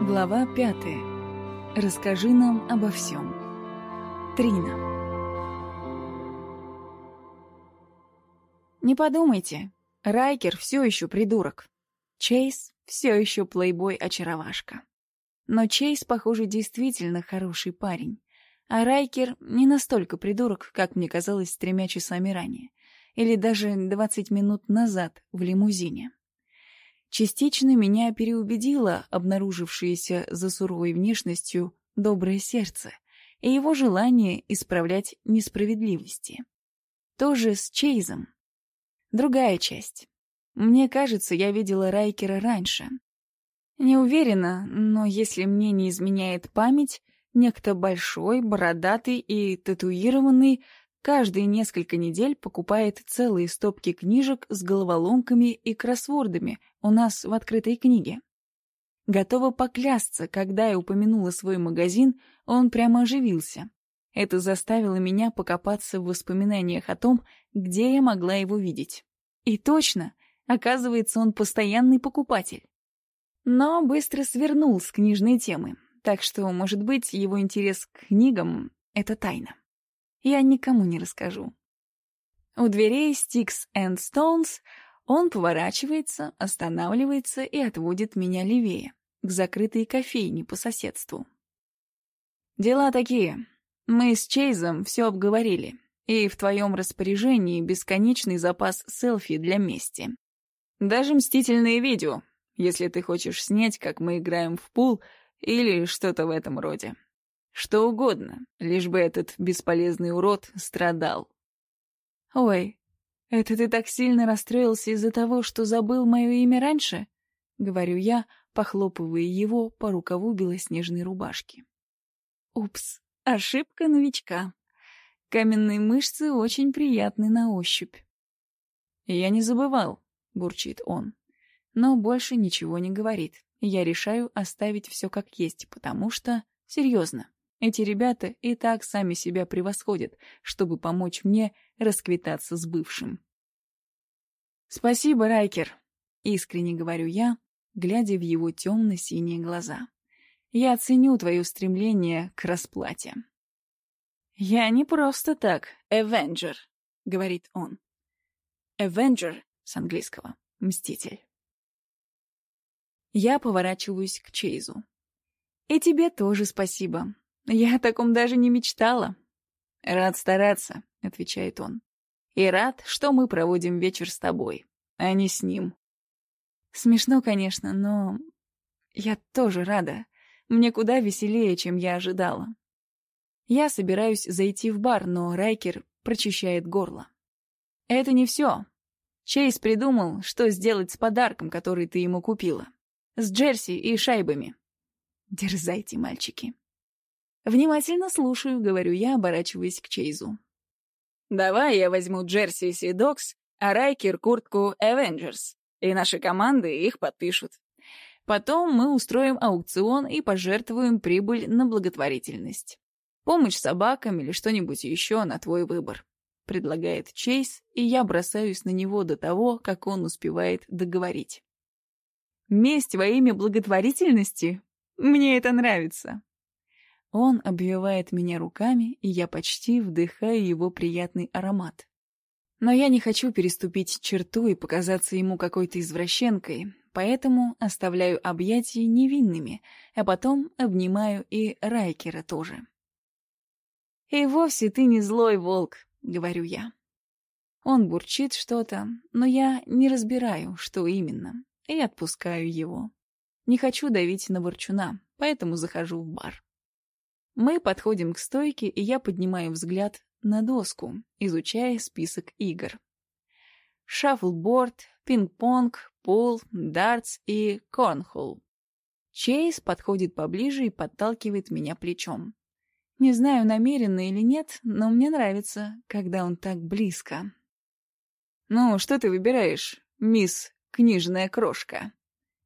Глава пятая. Расскажи нам обо всем. Трина. Не подумайте, Райкер все еще придурок. Чейз все еще плейбой-очаровашка. Но Чейз, похоже, действительно хороший парень. А Райкер не настолько придурок, как мне казалось тремя часами ранее. Или даже двадцать минут назад в лимузине. Частично меня переубедило обнаружившееся за суровой внешностью доброе сердце и его желание исправлять несправедливости. Тоже с Чейзом. Другая часть. Мне кажется, я видела Райкера раньше. Не уверена, но если мне не изменяет память, некто большой, бородатый и татуированный каждые несколько недель покупает целые стопки книжек с головоломками и кроссвордами у нас в открытой книге. Готова поклясться, когда я упомянула свой магазин, он прямо оживился. Это заставило меня покопаться в воспоминаниях о том, где я могла его видеть. И точно, оказывается, он постоянный покупатель. Но быстро свернул с книжной темы, так что, может быть, его интерес к книгам — это тайна я никому не расскажу. У дверей Sticks and Stones он поворачивается, останавливается и отводит меня левее, к закрытой кофейне по соседству. Дела такие. Мы с Чейзом все обговорили, и в твоем распоряжении бесконечный запас селфи для мести. Даже мстительные видео, если ты хочешь снять, как мы играем в пул или что-то в этом роде. Что угодно, лишь бы этот бесполезный урод страдал. «Ой, это ты так сильно расстроился из-за того, что забыл мое имя раньше?» — говорю я, похлопывая его по рукаву белоснежной рубашки. «Упс, ошибка новичка. Каменные мышцы очень приятны на ощупь». «Я не забывал», — бурчит он, но больше ничего не говорит. Я решаю оставить все как есть, потому что... Серьезно, эти ребята и так сами себя превосходят, чтобы помочь мне расквитаться с бывшим. «Спасибо, Райкер», — искренне говорю я, глядя в его темно-синие глаза. «Я ценю твое стремление к расплате». «Я не просто так, Эвенджер», — говорит он. «Эвенджер» с английского — «мститель». Я поворачиваюсь к Чейзу. «И тебе тоже спасибо. Я о таком даже не мечтала. Рад стараться, отвечает он. И рад, что мы проводим вечер с тобой, а не с ним. Смешно, конечно, но я тоже рада. Мне куда веселее, чем я ожидала. Я собираюсь зайти в бар, но Райкер прочищает горло. Это не все. Чейз придумал, что сделать с подарком, который ты ему купила. С джерси и шайбами. Дерзайте, мальчики. «Внимательно слушаю», — говорю я, оборачиваясь к Чейзу. «Давай я возьму Джерси и Докс, а Райкер — куртку Avengers, и наши команды их подпишут. Потом мы устроим аукцион и пожертвуем прибыль на благотворительность. Помощь собакам или что-нибудь еще на твой выбор», — предлагает Чейз, и я бросаюсь на него до того, как он успевает договорить. «Месть во имя благотворительности? Мне это нравится». Он обвивает меня руками, и я почти вдыхаю его приятный аромат. Но я не хочу переступить черту и показаться ему какой-то извращенкой, поэтому оставляю объятия невинными, а потом обнимаю и Райкера тоже. «И вовсе ты не злой волк», — говорю я. Он бурчит что-то, но я не разбираю, что именно, и отпускаю его. Не хочу давить на ворчуна, поэтому захожу в бар. Мы подходим к стойке, и я поднимаю взгляд на доску, изучая список игр. Шаффлборд, пинг-понг, пул, дартс и корнхолл. Чейз подходит поближе и подталкивает меня плечом. Не знаю, намеренно или нет, но мне нравится, когда он так близко. «Ну, что ты выбираешь, мисс книжная крошка?»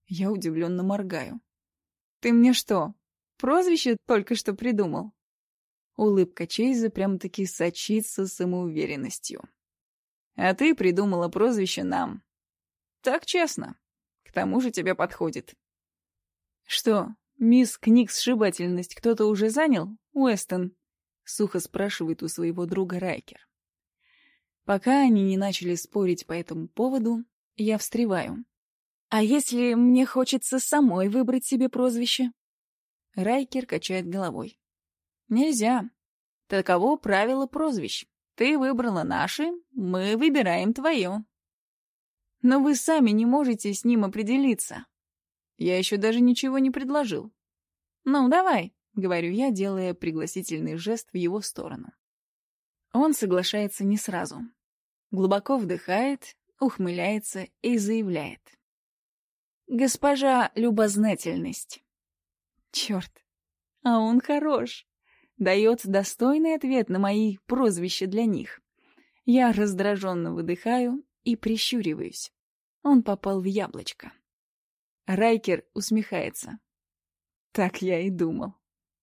Я удивленно моргаю. «Ты мне что, Прозвище только что придумал. Улыбка Чейза прям-таки сочится самоуверенностью. А ты придумала прозвище нам. Так честно. К тому же тебе подходит. Что, «Мисс Книг-сшибательность кто-то уже занял, Уэстон?» — сухо спрашивает у своего друга Райкер. Пока они не начали спорить по этому поводу, я встреваю. «А если мне хочется самой выбрать себе прозвище?» Райкер качает головой. «Нельзя. Таково правило прозвищ. Ты выбрала наши, мы выбираем твое». «Но вы сами не можете с ним определиться», я еще даже ничего не предложил. «Ну, давай», — говорю я, делая пригласительный жест в его сторону. Он соглашается не сразу. Глубоко вдыхает, ухмыляется и заявляет. «Госпожа любознательность». Черт, а он хорош. Дает достойный ответ на мои прозвища для них. Я раздраженно выдыхаю и прищуриваюсь. Он попал в яблочко. Райкер усмехается. Так я и думал.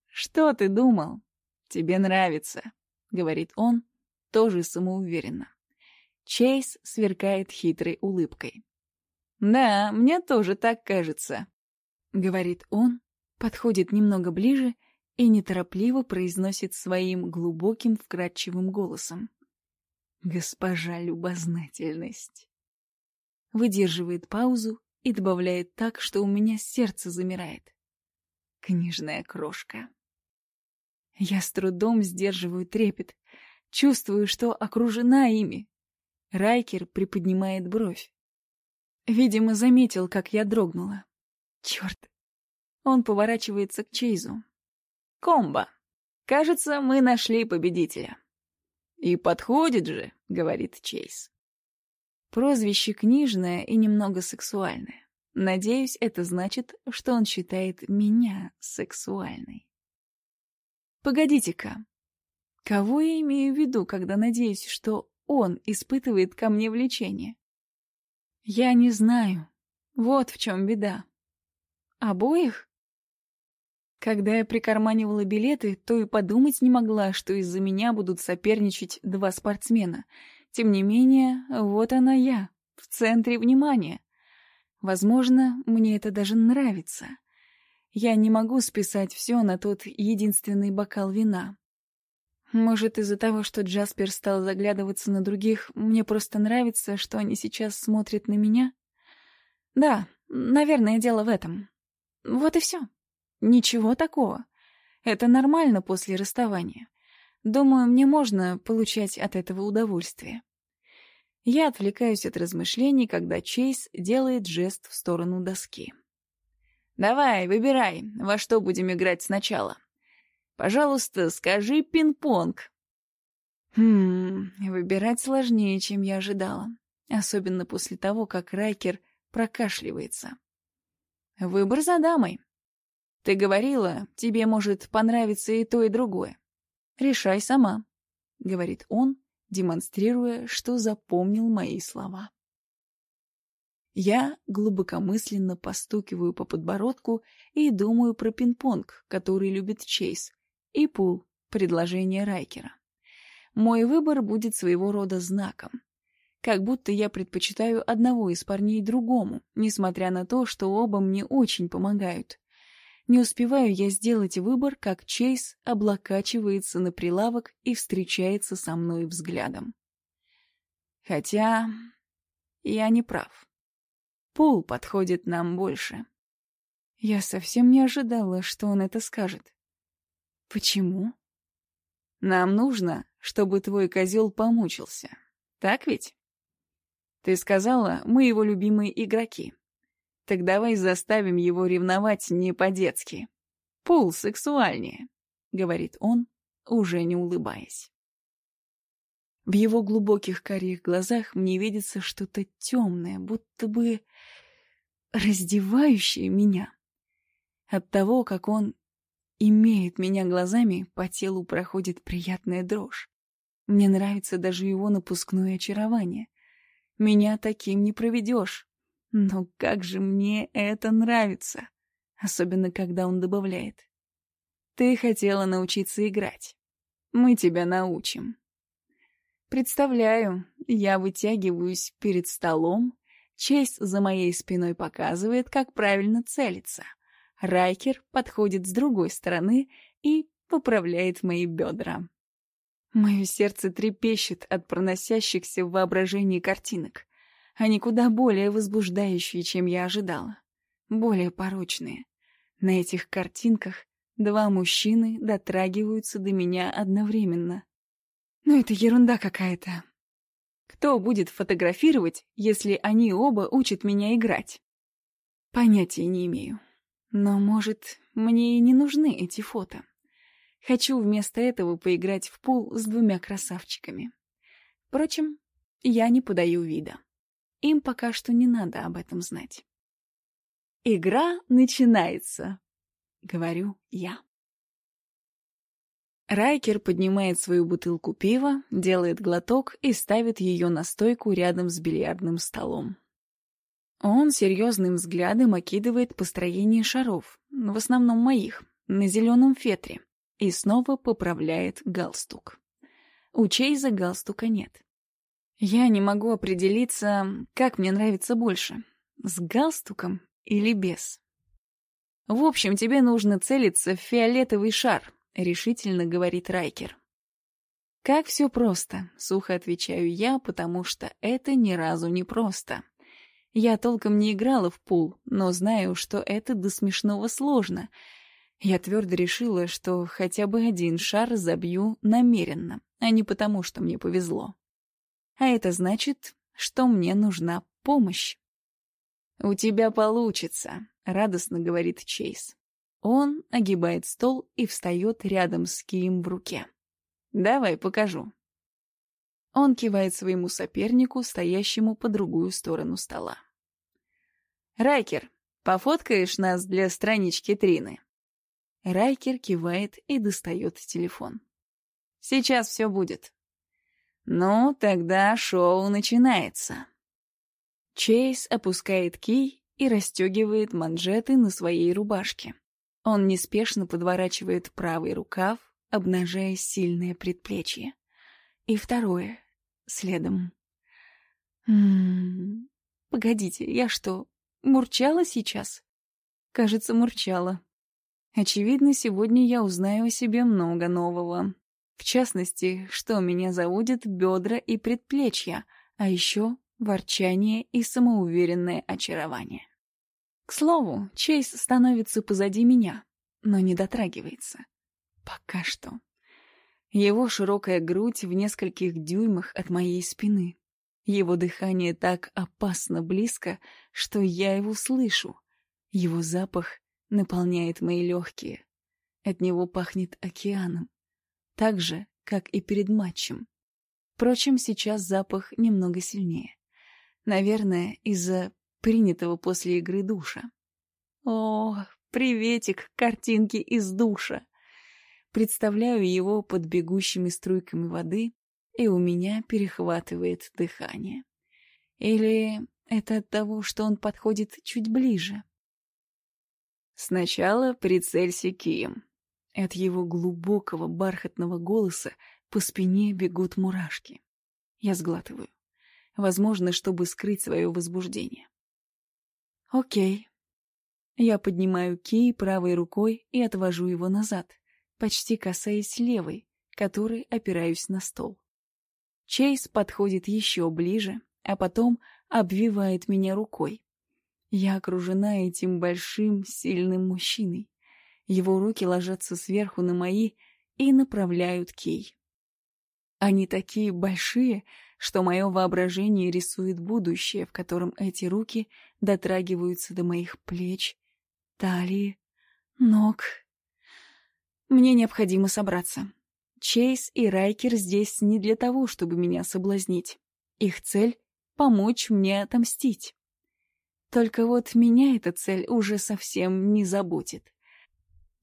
Что ты думал? Тебе нравится, говорит он, тоже самоуверенно. Чейз сверкает хитрой улыбкой. «Да, мне тоже так кажется», — говорит он, подходит немного ближе и неторопливо произносит своим глубоким вкрадчивым голосом. «Госпожа любознательность». Выдерживает паузу и добавляет так, что у меня сердце замирает. Книжная крошка. Я с трудом сдерживаю трепет, чувствую, что окружена ими. Райкер приподнимает бровь. Видимо, заметил, как я дрогнула. Черт. Он поворачивается к Чейзу. «Комбо. Кажется, мы нашли победителя». «И подходит же», — говорит Чейз. Прозвище книжное и немного сексуальное. Надеюсь, это значит, что он считает меня сексуальной. Погодите-ка. Кого я имею в виду, когда надеюсь, что он испытывает ко мне влечение? Я не знаю. Вот в чем беда. Обоих? Когда я прикарманивала билеты, то и подумать не могла, что из-за меня будут соперничать два спортсмена — тем не менее, вот она я, в центре внимания. Возможно, мне это даже нравится. Я не могу списать все на тот единственный бокал вина. Может, из-за того, что Джаспер стал заглядываться на других, мне просто нравится, что они сейчас смотрят на меня? Да, наверное, дело в этом. Вот и все. Ничего такого. Это нормально после расставания. Думаю, мне можно получать от этого удовольствие. Я отвлекаюсь от размышлений, когда Чейз делает жест в сторону доски. «Давай, выбирай, во что будем играть сначала. Пожалуйста, скажи пинг-понг». Хм, выбирать сложнее, чем я ожидала. Особенно после того, как Райкер прокашливается. Выбор за дамой. Ты говорила, тебе может понравиться и то, и другое. «Решай сама», — говорит он, демонстрируя, что запомнил мои слова. Я глубокомысленно постукиваю по подбородку и думаю про пинг-понг, который любит Чейз, и пул, предложение Райкера. Мой выбор будет своего рода знаком. Как будто я предпочитаю одного из парней другому, несмотря на то, что оба мне очень помогают. Не успеваю я сделать выбор, как Чейз облокачивается на прилавок и встречается со мной взглядом. Хотя я не прав. Пол подходит нам больше. Я совсем не ожидала, что он это скажет. Почему? Нам нужно, чтобы твой козел помучился. Так ведь? Ты сказала, мы его любимые игроки. Так давай заставим его ревновать не по-детски. Пул сексуальнее, — говорит он, уже не улыбаясь. В его глубоких карих глазах мне видится что-то темное, будто бы раздевающее меня. От того, как он имеет меня глазами, по телу проходит приятная дрожь. Мне нравится даже его напускное очарование. Меня таким не проведешь. Но как же мне это нравится, особенно когда он добавляет. Ты хотела научиться играть. Мы тебя научим. Представляю, я вытягиваюсь перед столом, честь за моей спиной показывает, как правильно целиться, Райкер подходит с другой стороны и поправляет мои бедра. Мое сердце трепещет от проносящихся в воображении картинок. Они куда более возбуждающие, чем я ожидала. Более порочные. На этих картинках два мужчины дотрагиваются до меня одновременно. Но это ерунда какая-то. Кто будет фотографировать, если они оба учат меня играть? Понятия не имею. Но, может, мне и не нужны эти фото. Хочу вместо этого поиграть в пул с двумя красавчиками. Впрочем, я не подаю вида. Им пока что не надо об этом знать. «Игра начинается», — говорю я. Райкер поднимает свою бутылку пива, делает глоток и ставит ее на стойку рядом с бильярдным столом. Он серьезным взглядом окидывает построение шаров, в основном моих, на зеленом фетре, и снова поправляет галстук. У Чейза галстука нет. Я не могу определиться, как мне нравится больше, с галстуком или без. «В общем, тебе нужно целиться в фиолетовый шар», — решительно говорит Райкер. «Как все просто», — сухо отвечаю я, потому что это ни разу не просто. Я толком не играла в пул, но знаю, что это до смешного сложно. Я твердо решила, что хотя бы один шар забью намеренно, а не потому, что мне повезло. А это значит, что мне нужна помощь. «У тебя получится», — радостно говорит Чейз. Он огибает стол и встает рядом с кием в руке. «Давай, покажу». Он кивает своему сопернику, стоящему по другую сторону стола. «Райкер, пофоткаешь нас для странички Трины?» Райкер кивает и достает телефон. «Сейчас все будет». «Ну, тогда шоу начинается». Чейз опускает кий и расстегивает манжеты на своей рубашке. Он неспешно подворачивает правый рукав, обнажая сильное предплечье и второе следом. М-м, погодите, я что, мурчала сейчас? Кажется, мурчала. Очевидно, сегодня я узнаю о себе много нового. В частности, что меня заводят бедра и предплечья, а еще ворчание и самоуверенное очарование. К слову, Чейз становится позади меня, но не дотрагивается. Пока что. Его широкая грудь в нескольких дюймах от моей спины. Его дыхание так опасно близко, что я его слышу. Его запах наполняет мои легкие. От него пахнет океаном. Так же, как и перед матчем. Впрочем, сейчас запах немного сильнее. Наверное, из-за принятого после игры душа. О, приветик, картинки из душа. Представляю его под бегущими струйками воды, и у меня перехватывает дыхание. Или это от того, что он подходит чуть ближе? Сначала прицелься кием. От его глубокого бархатного голоса по спине бегут мурашки. Я сглатываю. Возможно, чтобы скрыть свое возбуждение. Окей. Я поднимаю кий правой рукой и отвожу его назад почти касаясь левой, которой опираюсь на стол. Чейз подходит еще ближе, а потом обвивает меня рукой. Я окружена этим большим, сильным мужчиной. Его руки ложатся сверху на мои и направляют кей. Они такие большие, что мое воображение рисует будущее, в котором эти руки дотрагиваются до моих плеч, талии, ног мне необходимо собраться. Чейз и Райкер здесь не для того, чтобы меня соблазнить. Их цель — помочь мне отомстить. Только вот меня эта цель уже совсем не заботит.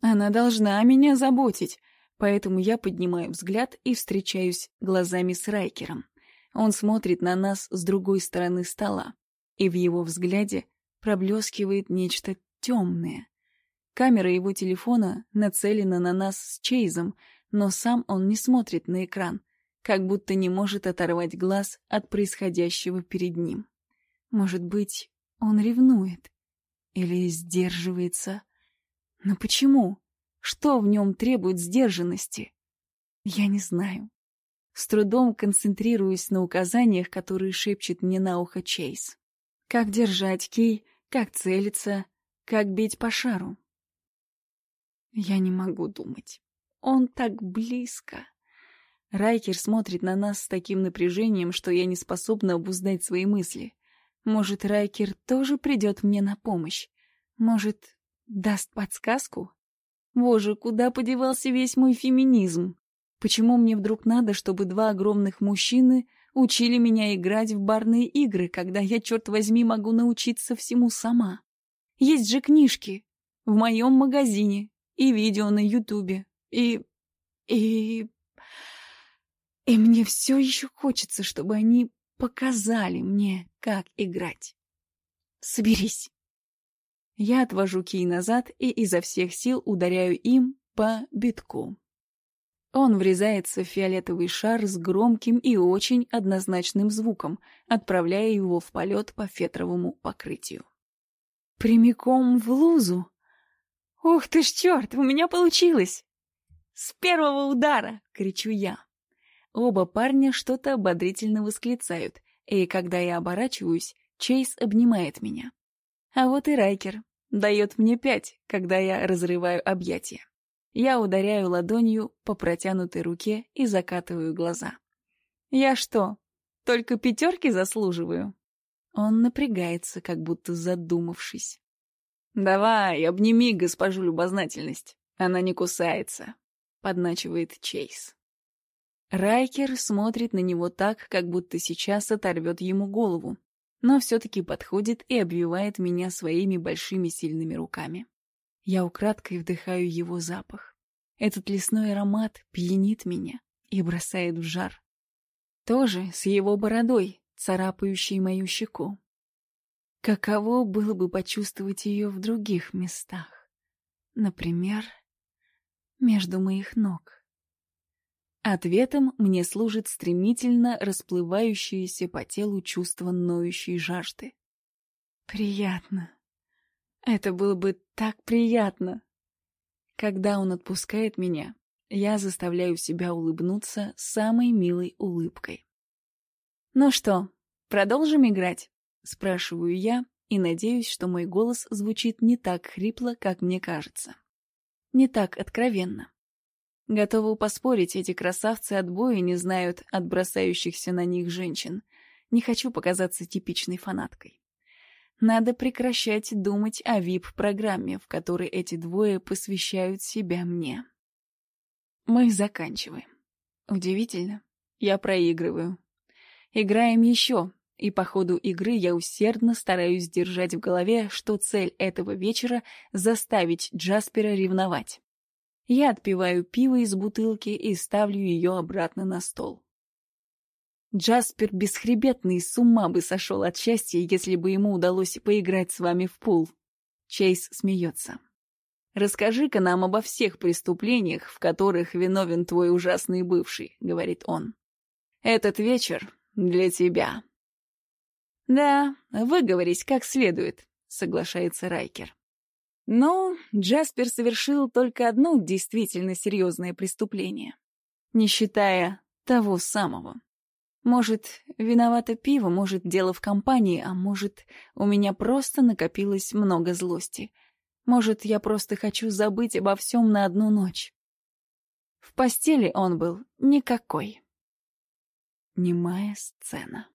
Она должна меня заботить, поэтому я поднимаю взгляд и встречаюсь глазами с Райкером. Он смотрит на нас с другой стороны стола, и в его взгляде проблескивает нечто темное. Камера его телефона нацелена на нас с Чейзом, но сам он не смотрит на экран, как будто не может оторвать глаз от происходящего перед ним. Может быть, он ревнует или сдерживается, Но почему? Что в нем требует сдержанности? Я не знаю. С трудом концентрируюсь на указаниях, которые шепчет мне на ухо Чейз. Как держать кей, как целиться, как бить по шару. Я не могу думать. Он так близко. Райкер смотрит на нас с таким напряжением, что я не способна обуздать свои мысли. Может, Райкер тоже придет мне на помощь? Может, даст подсказку? Боже, куда подевался весь мой феминизм? Почему мне вдруг надо, чтобы два огромных мужчины учили меня играть в барные игры, когда я, черт возьми, могу научиться всему сама? Есть же книжки в моем магазине и видео на ютубе, и... и... И мне все еще хочется, чтобы они показали мне, как играть. Соберись. Я отвожу кий назад и изо всех сил ударяю им по битку. Он врезается в фиолетовый шар с громким и очень однозначным звуком, отправляя его в полет по фетровому покрытию. Прямиком в лузу. «Ух ты ж черт, у меня получилось!» «С первого удара!» — кричу я. Оба парня что-то ободрительно восклицают, и когда я оборачиваюсь, Чейз обнимает меня. А вот и Райкер дает мне пять, когда я разрываю объятия. Я ударяю ладонью по протянутой руке и закатываю глаза. Я что, только пятерки заслуживаю? Он напрягается, как будто задумавшись. «Давай, обними госпожу любознательность. Она не кусается», — подначивает Чейз. Райкер смотрит на него так, как будто сейчас оторвет ему голову, но все-таки подходит и обвивает меня своими большими сильными руками. Я украдкой вдыхаю его запах. Этот лесной аромат пьянит меня и бросает в жар. Тоже с его бородой, царапающей мою щеку. Каково было бы почувствовать ее в других местах? Например, между моих ног. Ответом мне служит стремительно расплывающееся по телу чувство ноющей жажды. Приятно. Это было бы так приятно. Когда он отпускает меня, я заставляю себя улыбнуться самой милой улыбкой. «Ну что, продолжим играть?» — спрашиваю я, и надеюсь, что мой голос звучит не так хрипло, как мне кажется. Не так откровенно. Готовы поспорить, эти красавцы от боя не знают от бросающихся на них женщин. Не хочу показаться типичной фанаткой. Надо прекращать думать о VIP-программе, в которой эти двое посвящают себя мне. Мы заканчиваем. Удивительно. Я проигрываю. Играем еще, и по ходу игры я усердно стараюсь держать в голове, что цель этого вечера — заставить Джаспера ревновать. Я отпиваю пиво из бутылки и ставлю ее обратно на стол. Джаспер бесхребетный с ума бы сошел от счастья, если бы ему удалось поиграть с вами в пул. Чейз смеется. «Расскажи-ка нам обо всех преступлениях, в которых виновен твой ужасный бывший», — говорит он. «Этот вечер для тебя». «Да, выговорись как следует», — соглашается Райкер. Но Джаспер совершил только одно действительно серьезное преступление, не считая того самого. Может, виновато пиво, может, дело в компании, а может, у меня просто накопилось много злости. Может, я просто хочу забыть обо всем на одну ночь. В постели он был никакой. Немая сцена.